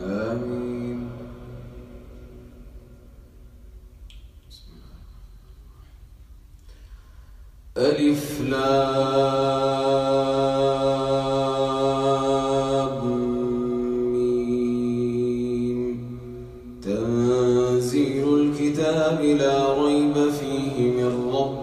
آمين. ألف لام ميم. تنزيل الكتاب لا ريب فيه.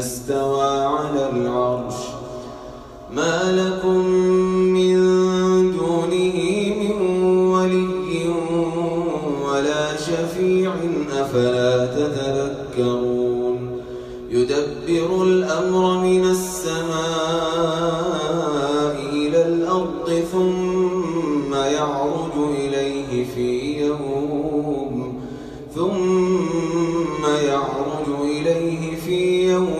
استوى على العرش. ما لكم من دونه من ولي ولا شفيع أفلا يدبر الأمر من السماء إلى الأرض ثم يعرج إليه في يوم ثم يعرج إليه في يوم.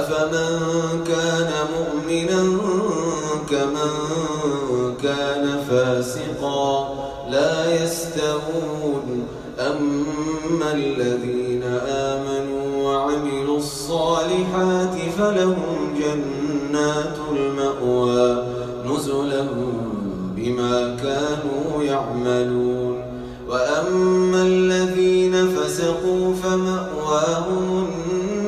أفمن كان مؤمنا كمن كان فاسقا لا يستوون أما الذين آمنوا وعملوا الصالحات فلهم جنات المأوى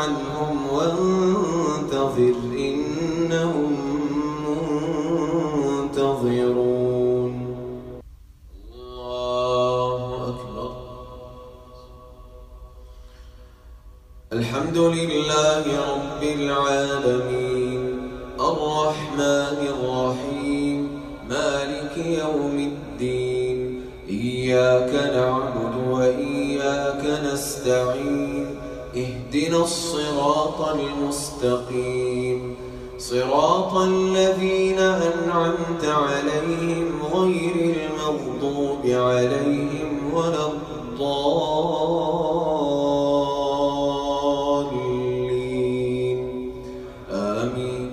عنهم وانتظر إنهم منتظرون. الله أكبر. الحمد لله رب العالمين. الرحمن الرحيم. مالك يوم الدين. إياك نعبد وإياك نستعين. اهدنا الصراط المستقيم. صراط الذين أنعمت عليهم غير المغضوب عليهم ولا الضالين. آمين.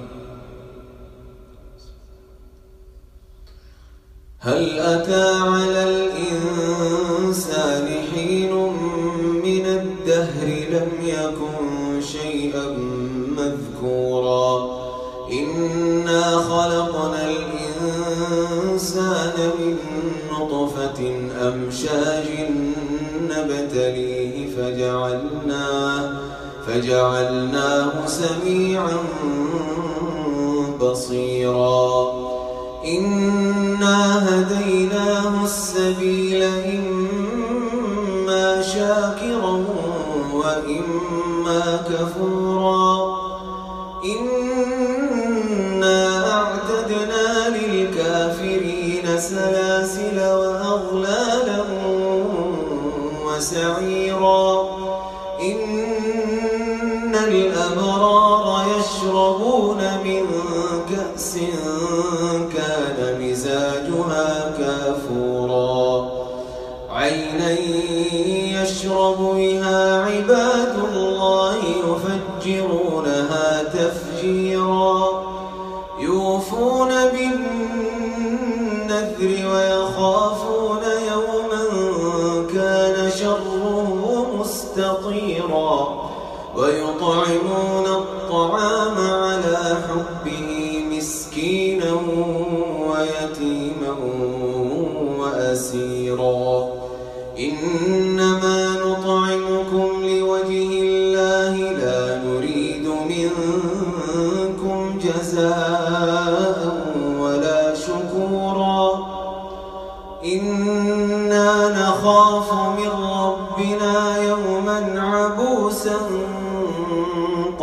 هل أتى على الإنسان يكن شيئا مذكورا. إنا خلقنا الإنسان من نطفة أمشاج نبتليه فجعلناه فجعلناه سميعا بصيرا. إنا هديناه السبيل كفورا. إنا أعتدنا للكافرين سلاسل وأغلالا وسعيرا.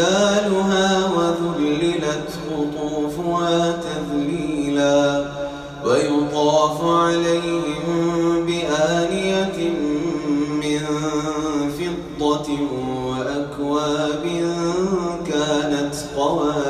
ظلالها وذللت قطوفها تذليلا ويطاف عليهم بآنية من فضة وأكواب كانت قواريرا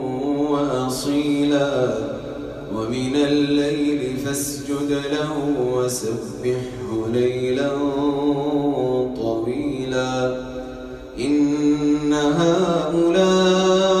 وأصيلا ومن الليل فاسجد له وسبحه ليلا طويلا إن هؤلاء